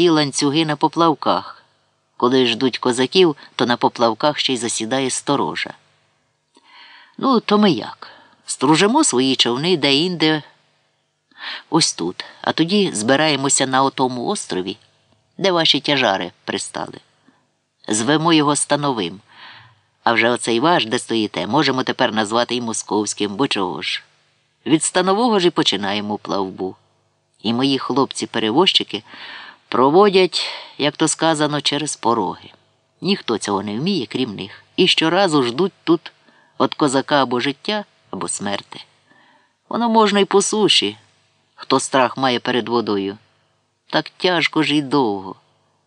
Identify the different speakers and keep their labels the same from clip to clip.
Speaker 1: золоті ланцюги на поплавках. Коли ждуть козаків, то на поплавках ще й засідає сторожа. Ну, то ми як? Стружимо свої човни де-інде ось тут, а тоді збираємося на отому острові, де ваші тяжари пристали. Звемо його становим. А вже оцей ваш, де стоїте, можемо тепер назвати й московським, бо чого ж. Від станового ж і починаємо плавбу. І мої хлопці-перевозчики проводять, як то сказано, через пороги. Ніхто цього не вміє, крім них, і щоразу ждуть тут від козака або життя, або смерти. Воно можна й по суші, хто страх має перед водою. Так тяжко ж і довго.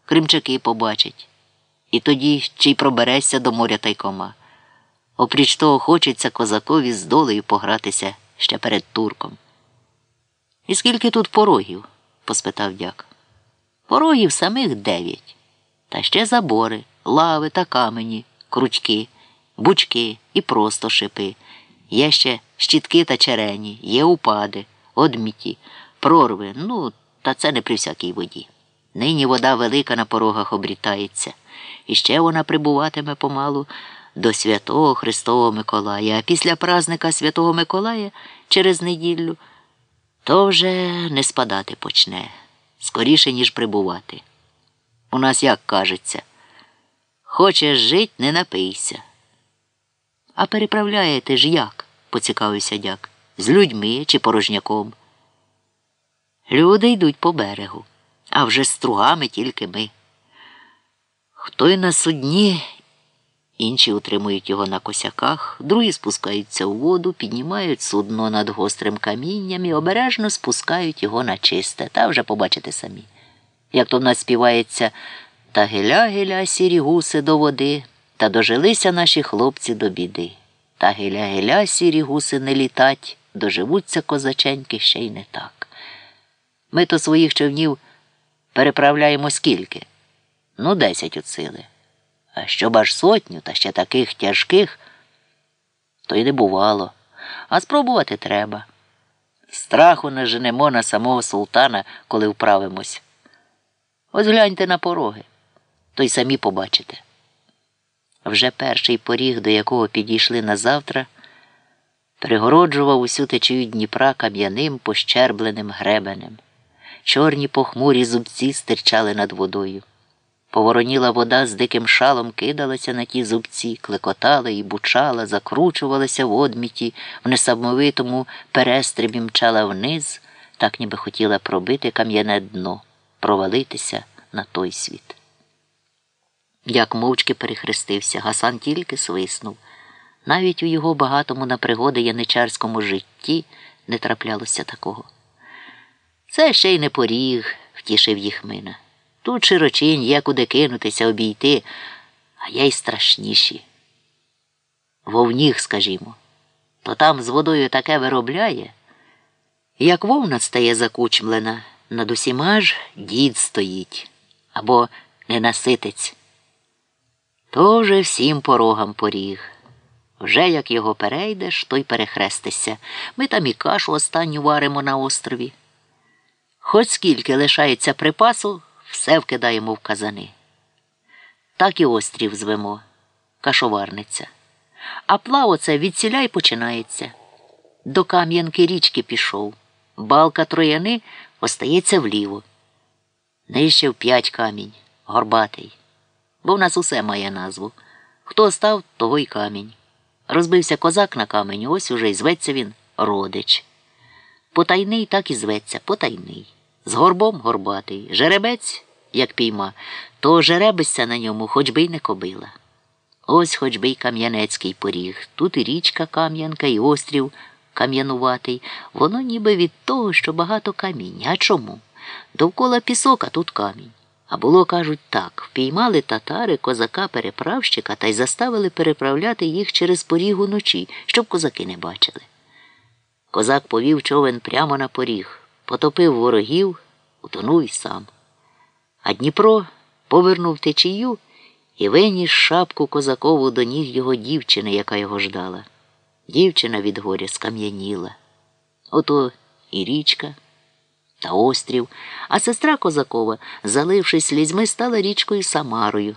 Speaker 1: Кримчаки побачать. І тоді чи й проберешся до моря тайкома. Опріч того, хочеться козакові з долею погратися ще перед турком. І скільки тут порогів? поспитав дяк. Порогів самих дев'ять. Та ще забори, лави та камені, кручки, бучки і просто шипи. Є ще щітки та черені, є упади, одміті, прорви, ну, та це не при всякій воді. Нині вода велика на порогах обрітається, і ще вона прибуватиме помалу до святого Христового Миколая, а після празника Святого Миколая через неділю то вже не спадати почне скоріше, ніж прибувати. У нас як кажеться, хочеш жить, не напийся. А переправляєте ж як? поцікавився дяк. З людьми чи порожняком. Люди йдуть по берегу, а вже стругами тільки ми. Хто й на судні, інші утримують його на косяках, другі спускаються у воду, піднімають судно над гострим камінням і обережно спускають його на чисте, та вже побачите самі. Як то в нас співається та геля-геля сірі гуси до води, та дожилися наші хлопці до біди. Та геля-геля сірі гуси не літать, доживуться козаченьки ще й не так. Ми то своїх човнів переправляємо скільки? Ну, десять от. А щоб аж сотню, та ще таких тяжких, то й не бувало. А спробувати треба. Страху не женемо на самого султана, коли вправимось. Ось гляньте на пороги, то й самі побачите. Вже перший поріг, до якого підійшли на завтра, перегороджував усю течію Дніпра кам'яним пощербленим гребенем. Чорні похмурі зубці стирчали над водою. Повороніла вода з диким шалом кидалася на ті зубці, клекотала і бучала, закручувалася в одміті, в несамовитому перестрибі мчала вниз, так ніби хотіла пробити кам'яне дно, провалитися на той світ. Як мовчки перехрестився, Гасан тільки свиснув. Навіть у його багатому на пригоди яничарському житті не траплялося такого. Це ще й не поріг, втішив їх мина. Тут широчинь є куди кинутися, обійти, а є й страшніші. Вовніг, скажімо, то там з водою таке виробляє, як вовна стає закучмлена, над усіма ж дід стоїть або ненаситець. То вже всім порогам поріг. Вже як його перейдеш, то й перехрестишся. Ми там і кашу останню варимо на острові. Хоч скільки лишається припасу, все вкидаємо в казани. Так і острів звемо, кашоварниця. А плав оце відсіля й починається. До Кам'янки річки пішов. Балка трояни остається вліво. Нижче в п'ять камінь, горбатий. Бо в нас усе має назву. Хто став, того й камінь. Розбився козак на камені, ось уже й зветься він родич. Потайний так і зветься, потайний. З горбом горбатий. Жеребець, як пійма, то жеребися на ньому, хоч би й не кобила. Ось хоч би й кам'янецький поріг. Тут і річка Кам'янка, і острів кам'януватий. Воно ніби від того, що багато каміння. А чому? Довкола пісок, а тут камінь. А було, кажуть, так впіймали татари козака переправщика та й заставили переправляти їх через поріг уночі, щоб козаки не бачили. Козак повів човен прямо на поріг, потопив ворогів, утонув й сам. А Дніпро повернув течію і виніс шапку козакову до ніг його дівчини, яка його ждала. Дівчина від горя скам'яніла. Ото і річка та острів, а сестра Козакова, залившись слізьми, стала річкою Самарою.